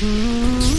Mm-hmm.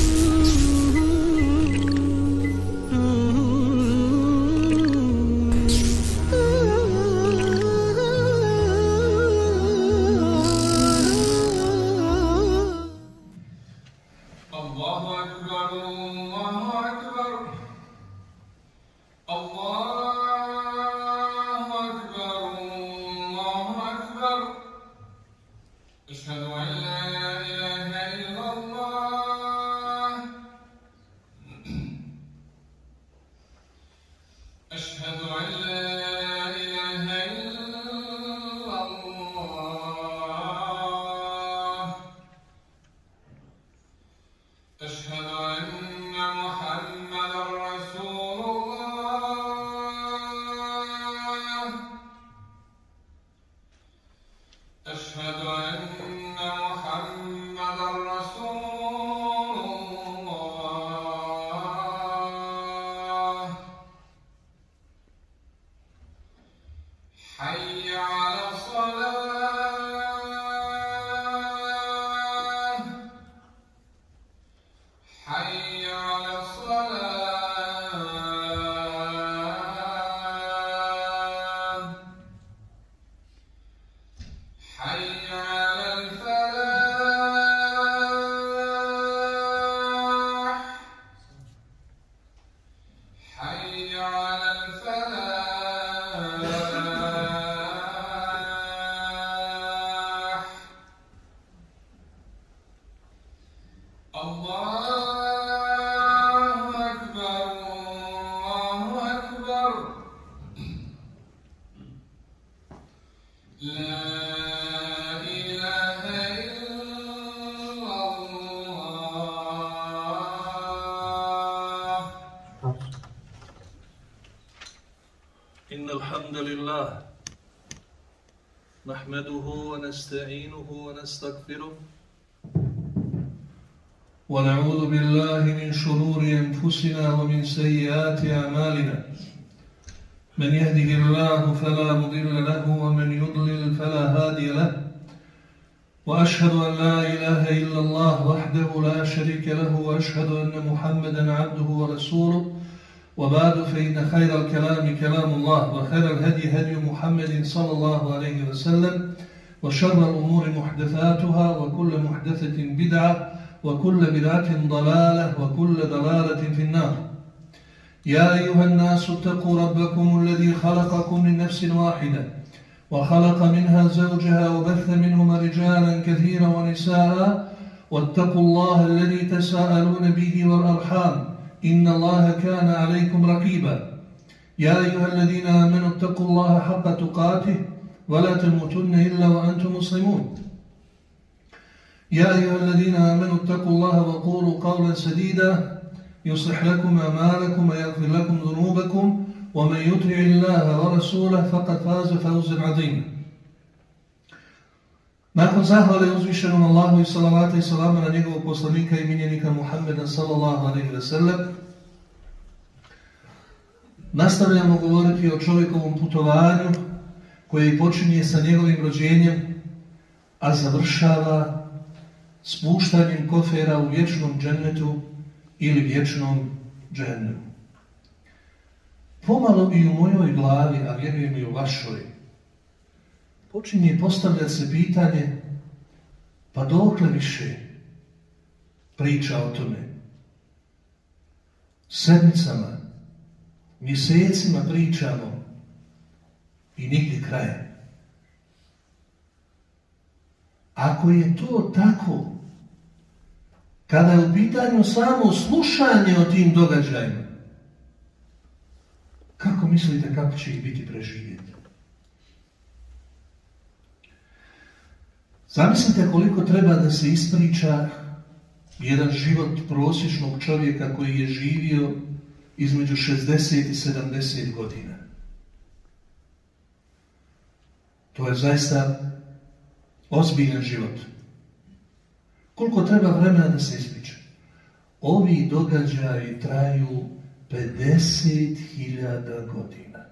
ونستعينه ونستغفره. ونعوذ بالله من شرور أنفسنا ومن سيئات أعمالنا. من يهده الله فلا مضل له ومن يضلل فلا هادي له. وأشهد أن لا إله إلا الله وحده لا شريك له وأشهد أن محمدا عبده ورسوله. وبعد فإن خير الكلام كلام الله وخير الهدي هدي محمد صلى الله عليه وسلم. وشر الأمور محدثاتها وكل محدثة بدعة وكل بدعة ضلالة وكل ضلالة في النار. يا أيها الناس اتقوا ربكم الذي خلقكم من نفس واحدة وخلق منها زوجها وبث منهما رجالا كثيرا ونساء واتقوا الله الذي تساءلون به والأرحام إن الله كان عليكم رقيبا. يا أيها الذين آمنوا اتقوا الله حق تقاته ولا تموتن إلا وأنتم مسلمون يا أيها الذين آمنوا اتقوا الله وقولوا قولا سديدا يصلح لكم أعمالكم ويغفر لكم ذنوبكم ومن يطع الله ورسوله فقد فاز فوزا عظيما Nakon zahvale uzvišenom Allahu i salavata i salama na njegovog poslanika i minjenika Muhammeda sallallahu alaihi ve sellem, nastavljamo govoriti o čovjekovom putovanju koje počinje sa njegovim rođenjem, a završava spuštanjem kofera u vječnom džennetu ili vječnom džennemu. Pomalo i u mojoj glavi, a vjerujem i u vašoj, počinje postavljati se pitanje pa dokle više priča o tome. Sedmicama, mjesecima pričamo i nigdje kraja. Ako je to tako, kada je u pitanju samo slušanje o tim događajima, kako mislite kako će ih biti preživjeti? Zamislite koliko treba da se ispriča jedan život prosječnog čovjeka koji je živio između 60 i 70 godina. To je zaista ozbiljan život. Koliko treba vremena da se ispriča? Ovi događaji traju 50.000 godina.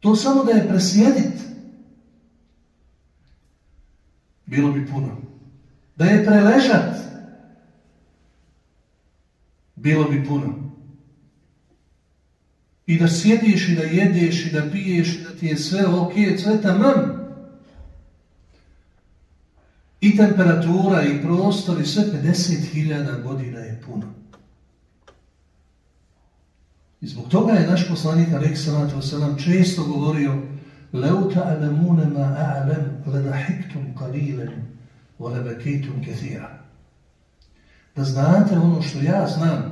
To samo da je presjedit. bilo bi puno. Da je preležat, bilo bi puno I da sjediš i da jedeš i da piješ i da ti je sve ok, sve tamam. I temperatura i prostor i sve 50.000 godina je puno. I zbog toga je naš poslanik Alek Salatu Wasalam često govorio لو تعلمون ما أعلم لضحكتم قليلا ولبكيتم كثيرا da znate ono što ja znam,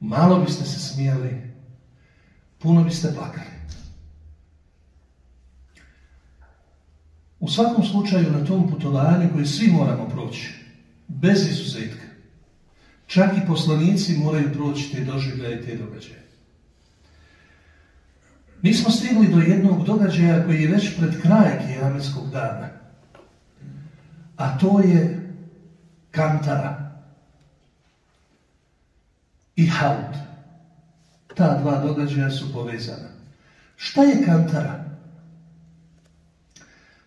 malo biste se smijali, puno biste plakali. U svakom slučaju na tom putovanju koji svi moramo proći, bez izuzetka, čak i poslanici moraju proći te doživljaje i te događaje. Mi smo stigli do jednog događaja koji je već pred kraj kijametskog dana, a to je kantara i haud. Ta dva događaja su povezana. Šta je kantara?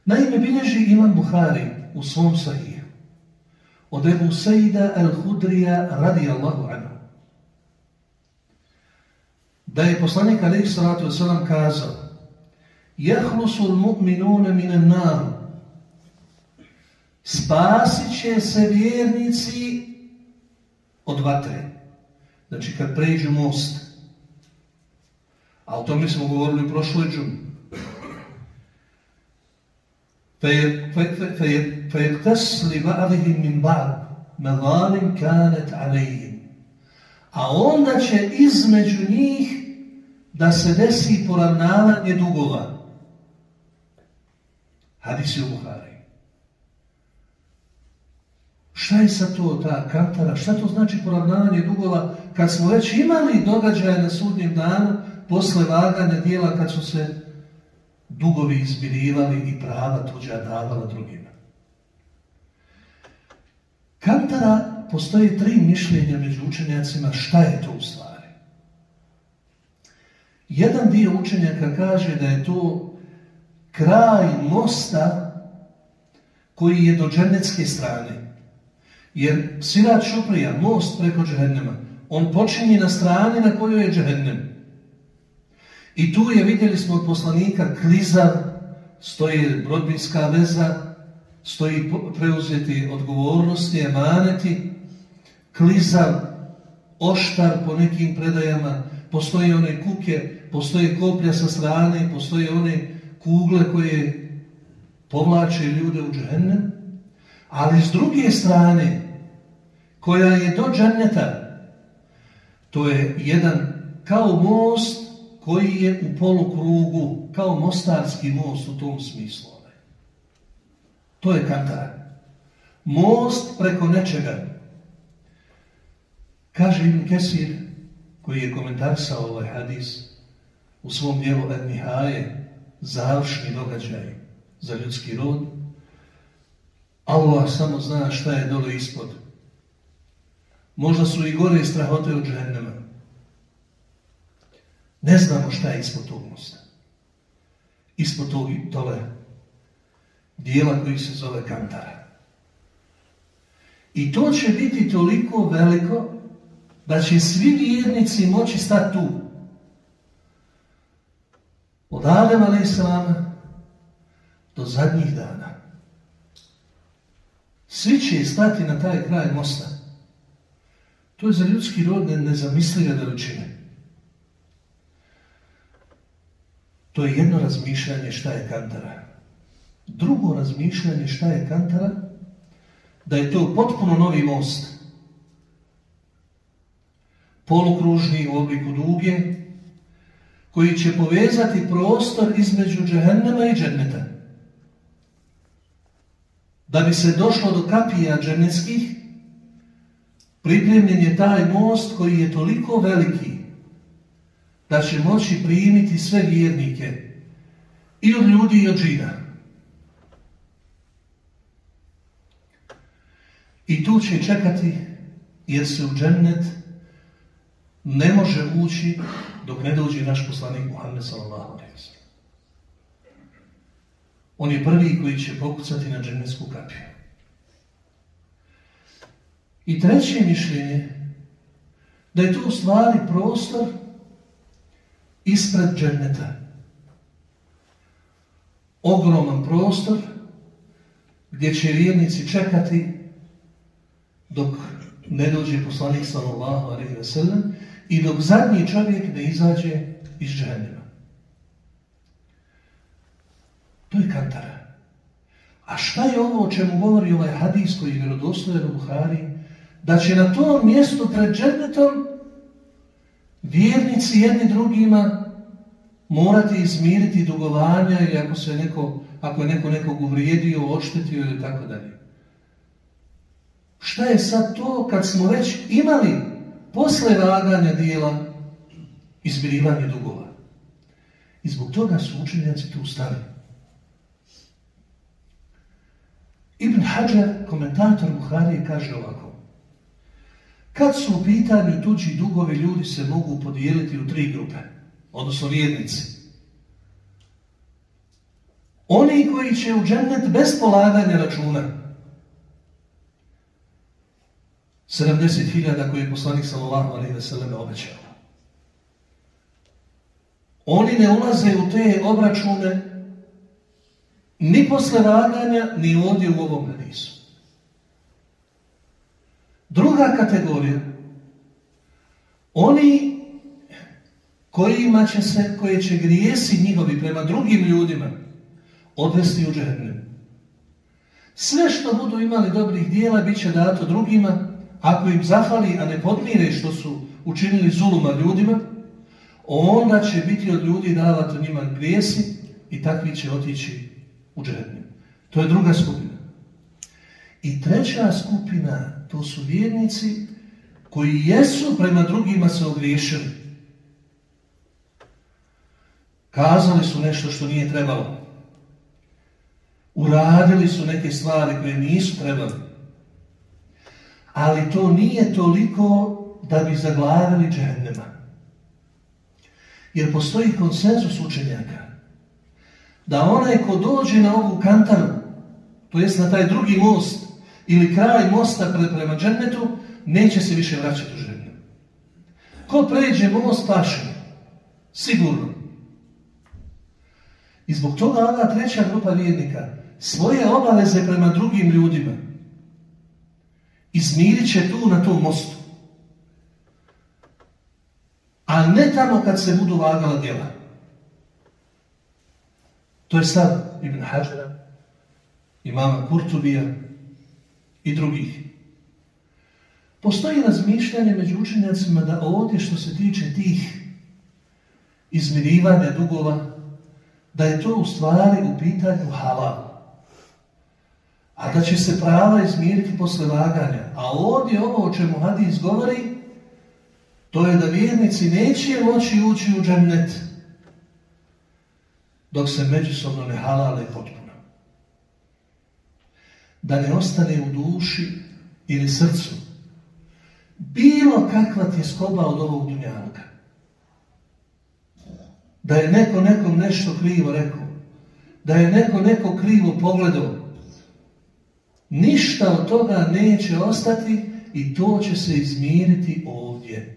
Naime, bilježi Imam Buhari u svom sahiju od Ebu Sejda al-Hudrija radijallahu anhu. Da je poslanik alaih salatu wasalam kazao Jahlusu l-mu'minune minan naru Spasit će se vjernici od vatre. Znači kad pređu most. A o tome smo govorili u prošloj džumi. فيقتص لبعضهم من بعض مظالم كانت عليهم a onda će između njih da se desi poravnavanje dugova. Hadis je u Buhari. Šta je sa to ta kantara? Šta to znači poravnavanje dugova kad smo već imali događaje na sudnjem danu posle vaganja dijela kad su se dugovi izbirivali i prava tuđa davala drugima. Kantara postoji tri mišljenja među učenjacima šta je to u stvari. Jedan dio učenjaka kaže da je to kraj mosta koji je do džennetske strane. Jer Sirat Šuprija, most preko džehennema, on počinje na strani na kojoj je džehennem. I tu je, vidjeli smo od poslanika, klizav, stoji brodbinska veza, stoji preuzeti odgovornosti, emaneti, klizav, oštar po nekim predajama, postoji one kuke, postoje koplja sa strane, postoje one kugle koje povlače ljude u džehennem, ali s druge strane, koja je do dženneta, to je jedan kao most koji je u polukrugu, kao mostarski most u tom smislu. To je kantara. Most preko nečega. Kaže Ibn Kesir, koji je komentarisao ovaj hadis, u svom dijelu El Mihaje, završni događaj za ljudski rod, Allah samo zna šta je dole ispod. Možda su i gore strahote od džehennema. Ne znamo šta je ispod tog mosta. Ispod tog dole dijela koji se zove kantara. I to će biti toliko veliko da će svi vjernici moći stati tu. Od Adama a.s. do zadnjih dana. Svi će stati na taj kraj mosta. To je za ljudski rod nezamislive veličine. To je jedno razmišljanje šta je kantara. Drugo razmišljanje šta je kantara, da je to potpuno novi most. Polukružni u obliku duge, koji će povezati prostor između džehennema i dženneta. Da bi se došlo do kapija džennetskih, pripremljen je taj most koji je toliko veliki da će moći primiti sve vjernike i od ljudi i od žina. I tu će čekati jer se u džennet ne može ući dok ne dođe naš poslanik Muhammed sallallahu On je prvi koji će pokucati na džennetsku kapiju. I treće mišljenje, da je to u stvari prostor ispred dženneta. Ogroman prostor gdje će vjernici čekati dok ne dođe poslanik sallallahu alejhi ve sellem i dok zadnji čovjek ne izađe iz džehennema. To je kantara. A šta je ovo o čemu govori ovaj hadis koji je u Buhari? Da će na tom mjestu pred džennetom vjernici jedni drugima morati izmiriti dugovanja ili ako se neko, ako je neko nekog uvrijedio, oštetio ili tako dalje. Šta je sad to kad smo već imali posle vaganja dijela izmirivanje dugova? I zbog toga su učenjaci tu stali. Ibn Hajar, komentator Buharije, kaže ovako. Kad su u pitanju tuđi dugovi, ljudi se mogu podijeliti u tri grupe, odnosno vjernici. Oni koji će u džennet bez polaganja računa, 70.000 koje je poslanik sallallahu alaihi sellem obećao. Oni ne ulaze u te obračune ni posle vaganja, ni ovdje u ovom hadisu. Druga kategorija, oni kojima će se, koje će grijesi njihovi prema drugim ljudima odvesti u džehennem. Sve što budu imali dobrih dijela bit će dato drugima, ako im zahvali, a ne podmire što su učinili zuluma ljudima, onda će biti od ljudi davati njima grijesi i takvi će otići u džehennem. To je druga skupina. I treća skupina, to su vjernici koji jesu prema drugima se ogriješili. Kazali su nešto što nije trebalo. Uradili su neke stvari koje nisu trebali. Ali to nije toliko da bi zaglavili džehennema. Jer postoji konsenzus učenjaka da onaj ko dođe na ovu kantaru, to jest na taj drugi most, ili kraj mosta pre, prema džennetu, neće se više vraćati u džennet. Ko pređe most, paše. Sigurno. I zbog toga ova treća grupa vjernika svoje obaveze prema drugim ljudima izmirit će tu na tom mostu. A ne tamo kad se budu vagala djela. To je stav Ibn Hađara, imama Kurtubija i drugih. Postoji razmišljanje među učenjacima da ovdje što se tiče tih izmirivanja dugova, da je to u stvari u pitanju halal. A da će se prava izmiriti posle vaganja. A ovdje ovo o čemu hadis govori, to je da vjernici neće moći ući u džennet dok se međusobno ne halale potpuno. Da ne ostane u duši ili srcu bilo kakva tjeskoba od ovog dunjavka. Da je neko nekom nešto krivo rekao, da je neko neko krivo pogledao, ništa od toga neće ostati i to će se izmiriti ovdje.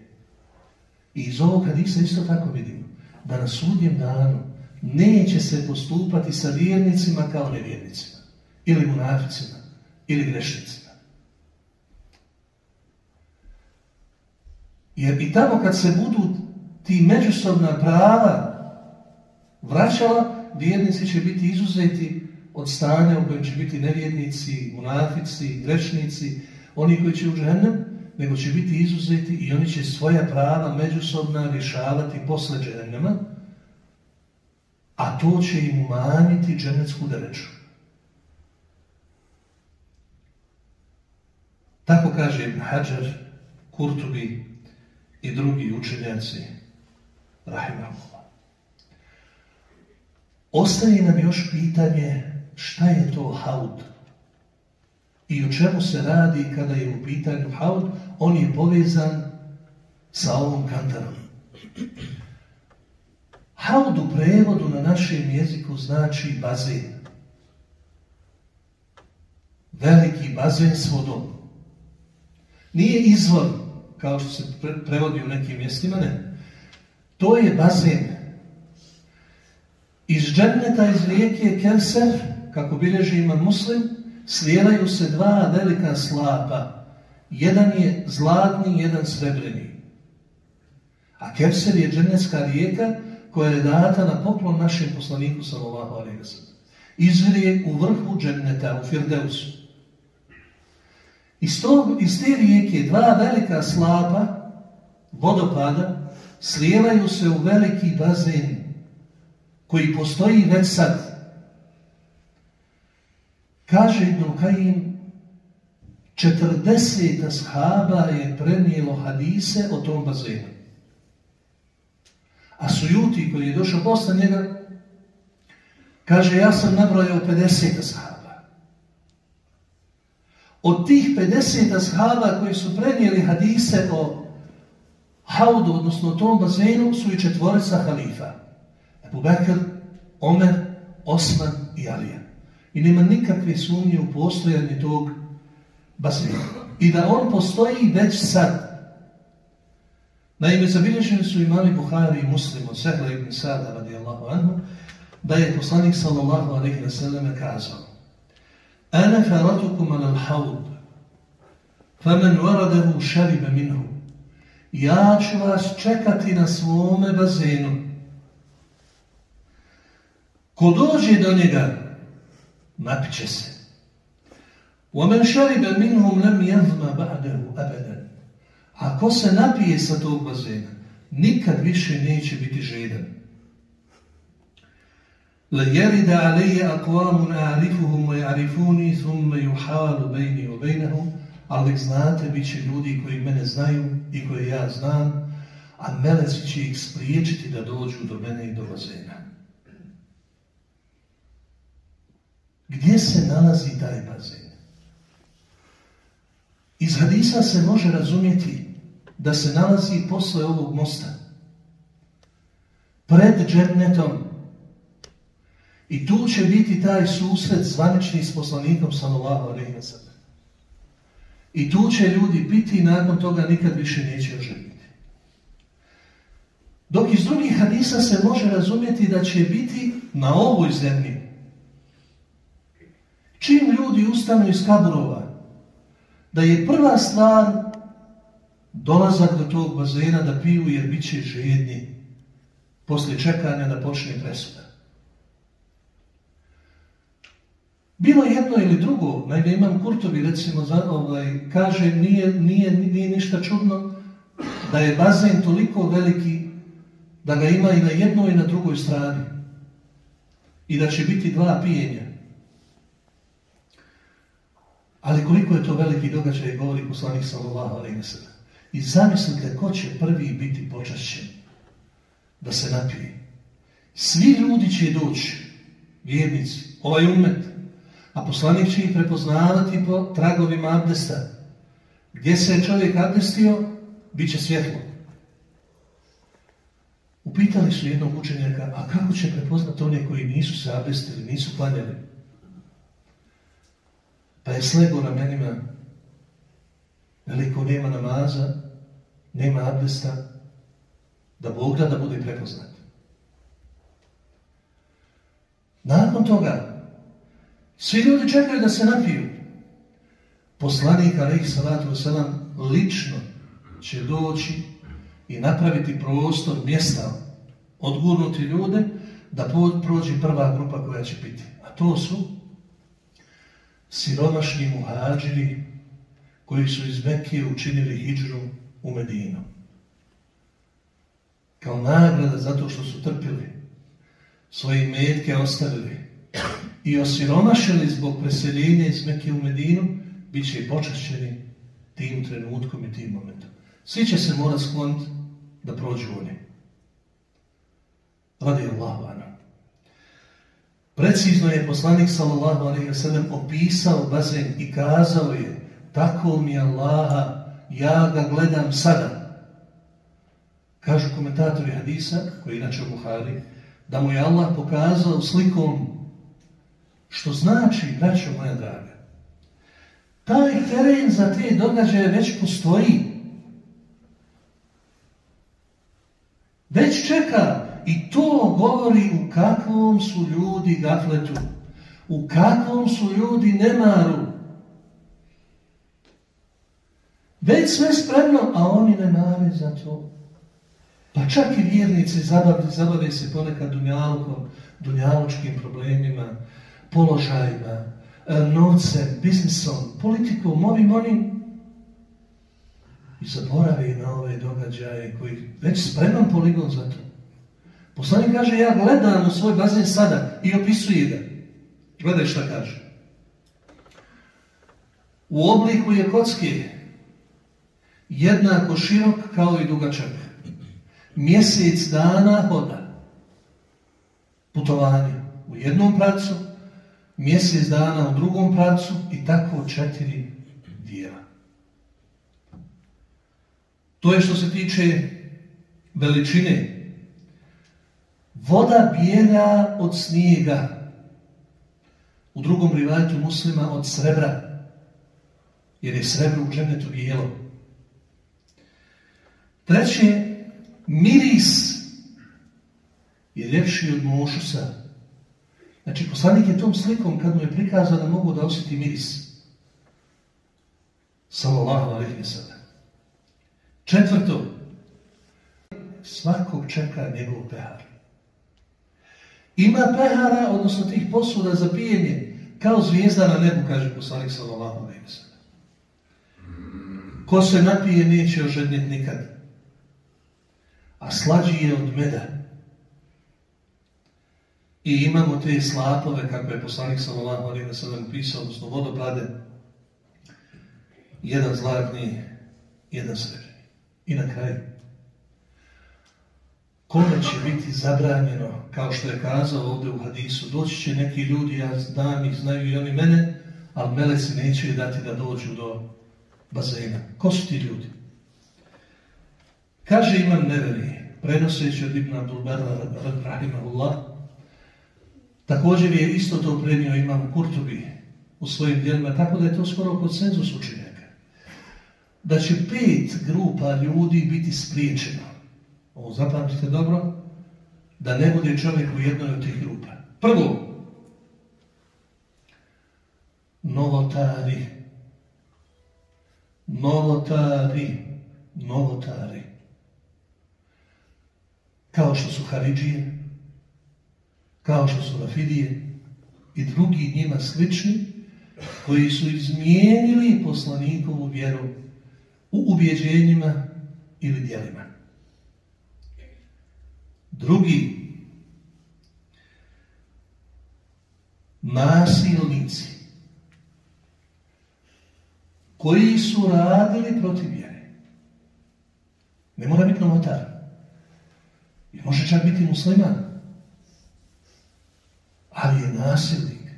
I iz ovog hadisa isto tako vidimo, da na sudnjem danu neće se postupati sa vjernicima kao nevjernicima, ili munaficima, ili grešnicima. Jer i tamo kad se budu ti međusobna prava vraćala, vjernici će biti izuzeti od stanja u kojem će biti nevjernici, munafici, grešnici, oni koji će u džehennem, nego će biti izuzeti i oni će svoja prava međusobna rješavati posle džehennema, a to će im umanjiti dženecku dereću. Tako kaže Ibn Hajar, Kurtubi i drugi učenjaci, rahimahullah. Ostaje nam još pitanje šta je to haud i o čemu se radi kada je u pitanju haud, on je povezan sa ovom kantarom. Haud u prevodu na našem jeziku znači bazen veliki bazen s vodom. Nije izvor, kao što se pre- prevodi u nekim mjestima, ne. To je bazen. Iz dženneta iz rijeke Kevser, kako bilježi ima muslim, slijelaju se dva velika slapa. Jedan je zlatni, jedan srebreni. A Kevser je džennetska rijeka koja je data na poklon našem poslaniku sallallahu sellem. Izvire u vrhu dženneta, u Firdeusu. Iz, tog, iz te rijeke dva velika slapa vodopada slijevaju se u veliki bazen koji postoji već sad. Kaže Ibn Kajim, 40 ashaba je prenijelo hadise o tom bazenu. A Sujuti koji je došao posle njega, kaže ja sam nabrojao 50 ashaba. Od tih 50 ashaba koji su prenijeli hadise o haudu, odnosno tom bazenu, su i četvorica halifa. Ebu Bekr, Omer, Osman i Alija. I nema nikakve sumnje u postojanje tog bazena. I da on postoji već sad. Naime, zabilježeni su imami Buhari i Muslim od Sehla ibn Sada radijallahu anhu, da je poslanik sallallahu alaihi wa sallam kazao Ana faratukum ala al-haud, faman waradahu šariba minhu. Ja ću vas čekati na svome bazenu. Ko dođe do njega, napiće se. وَمَنْ شَرِبَ مِنْهُمْ لَمْ يَذْمَ بَعْدَهُ أَبَدًا Ako se napije sa tog bazena, nikad više neće biti žedan. لَيَرِدَ عَلَيَّ أَقْوَامٌ أَعْرِفُهُمْ وَيَعْرِفُونِي ثُمَّ يُحَالُ بَيْنِي وَبَيْنَهُمْ Ali znate, bit će ljudi koji mene znaju i koje ja znam, a meleci će ih spriječiti da dođu do mene i do bazena. Gdje se nalazi taj bazen? Iz hadisa se može razumjeti da se nalazi posle ovog mosta. Pred džernetom. i tu će biti taj susret zvanični s poslanikom sallallahu alejhi. I tu će ljudi biti i nakon toga nikad više neće oženiti. Dok iz drugih hadisa se može razumjeti da će biti na ovoj zemlji. Čim ljudi ustanu iz kaburova, da je prva stvar dolazak do tog bazena da piju jer bit će žedni poslije čekanja da počne presuda. Bilo jedno ili drugo, naime imam Kurtovi recimo, ovaj, kaže nije, nije, nije ništa čudno da je bazen toliko veliki da ga ima i na jednoj i na drugoj strani i da će biti dva pijenja. Ali koliko je to veliki događaj, govori poslanik sallallahu alejhi. I zamislite ko će prvi biti počašćen da se napije. Svi ljudi će doći, vjernici, ovaj umet, a poslanik će ih prepoznavati po tragovima abdesta. Gdje se je čovjek abdestio, bit će svjetlo. Upitali su jednog učenjaka, a kako će prepoznati one koji nisu se abdestili, nisu klanjali? Pa je slego ramenima, veliko nema namaza, nema abdesta, da Bog da bude prepoznat. Nakon toga, svi ljudi čekaju da se napiju. Poslanik, alaih salatu wasalam, lično će doći i napraviti prostor, mjesta, odgurnuti ljude, da prođe prva grupa koja će piti. A to su siromašni muhađiri koji su iz Mekije učinili hijđru u Medinu. Kao nagrada zato što su trpili, svoje metke ostavili i osiromašili zbog preseljenja iz Mekije u Medinu, bit će počašćeni tim trenutkom i tim momentom. Svi će se morati skloniti da prođu oni. Radi Allahu anam. Precizno je poslanik sallallahu ve sellem opisao bazen i kazao je tako mi Allaha ja ga gledam sada. Kažu komentatori hadisa, koji je inače u Buhari, da mu je Allah pokazao slikom što znači, braćo moja draga, Taj teren za te događaje već postoji. Već čeka i to govori u kakvom su ljudi gafletu, u kakvom su ljudi nemaru. Već sve spremno, a oni ne mare za to. Pa čak i vjernici zabave, zabave se ponekad dunjalkom, dunjalučkim problemima, položajima, e, novcem, biznisom, politikom, ovim onim. I zaboravi na ove događaje koji već spreman poligon za to. Poslanik kaže, ja gledam u svoj bazen sada i opisuje ga. Gledaj šta kaže. U obliku je kocke, jednako širok kao i dugačak. Mjesec dana hoda. Putovanje u jednom pracu, mjesec dana u drugom pracu i tako četiri dijela. To je što se tiče veličine. Voda bijela od snijega. U drugom rivajetu muslima od srebra. Jer je srebro u dženetu bijelo. Treće, miris je ljepši od mošusa. Znači, poslanik je tom slikom, kad mu je prikazano, mogu da osjeti miris. Sallallahu alaihi sada. Četvrto, svakog čeka njegov pehar. Ima pehara, odnosno tih posuda za pijenje, kao zvijezda na nebu, kaže poslanik sallallahu alaihi sada. Ko se napije, neće ožednjeti nikad. A slađi je od meda. I imamo te slapove, kako je poslanik sallallahu alaihi wa sallam pisao, odnosno vodopade, jedan zlatni, jedan srebrni. I na kraju, kome će biti zabranjeno, kao što je kazao ovdje u hadisu, doći će neki ljudi, ja znam ih, znaju i oni mene, ali meleci neće dati da dođu do bazena. Ko su ti ljudi? Kaže Imam Neveri, prenoseći od Ibn Abdulbera, rahimahullah, također je isto to prenio Imam Kurtubi u svojim djelima, tako da je to skoro konsenzus učenjaka. Da će pet grupa ljudi biti spriječeno. Ovo zapamtite dobro, da ne bude čovjek u jednoj od tih grupa. Prvo, novotari. Novotari. Novotari. Kao što su Haridžije, kao što su Rafidije i drugi njima slični, koji su izmijenili poslanikovu vjeru u ubjeđenjima ili djelima. Drugi, nasilnici, koji su radili protiv vjere. Ne mora biti novotar. I može čak biti musliman. Ali je nasilnik,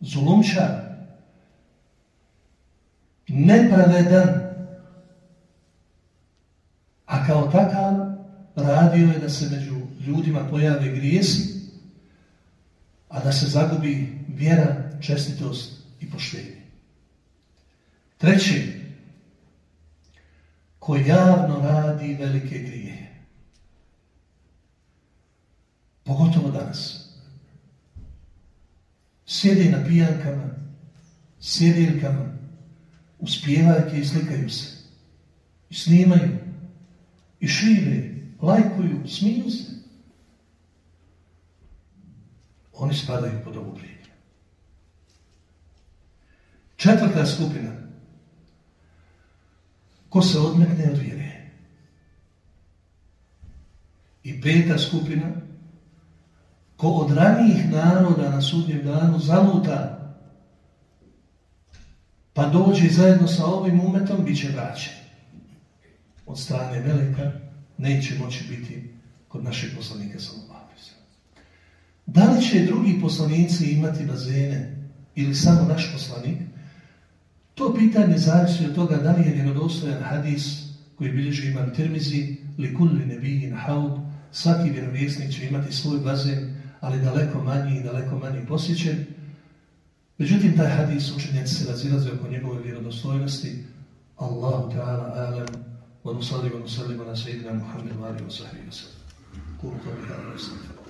zulumčar, nepravedan, a kao takav radio je da se među ljudima pojave grijesi, a da se zagubi vjera, čestitost i poštenje. Treće, ko javno radi velike grije. Pogotovo danas. Sjede na pijankama, sjedeljkama, uspjevajke i slikaju se. I snimaju. I šire, lajkuju, smiju se. Oni spadaju pod ovu. Četvrta skupina. Ko se odmekne od vjere. I peta skupina. Ko od ranijih naroda na sudnjem danu zaluta pa dođe zajedno sa ovim umetom, bit će vraćen. Od strane velika neće moći biti kod našeg poslanika Salomavisa. Da li će drugi poslanici imati bazene ili samo naš poslanik? To pitanje zavisi od toga da li je vjerodostojan hadis koji bilježi imam termizi li kulli nebijin haud, svaki vjerovjesnik će imati svoj bazen, ali daleko manji i daleko manji posjećen. Međutim, taj hadis učenjaci se razilaze oko njegove vjerodostojnosti. Allahu ta'ala alam, wa nusalli wa Muhammed wa wa sahbihi wa wa.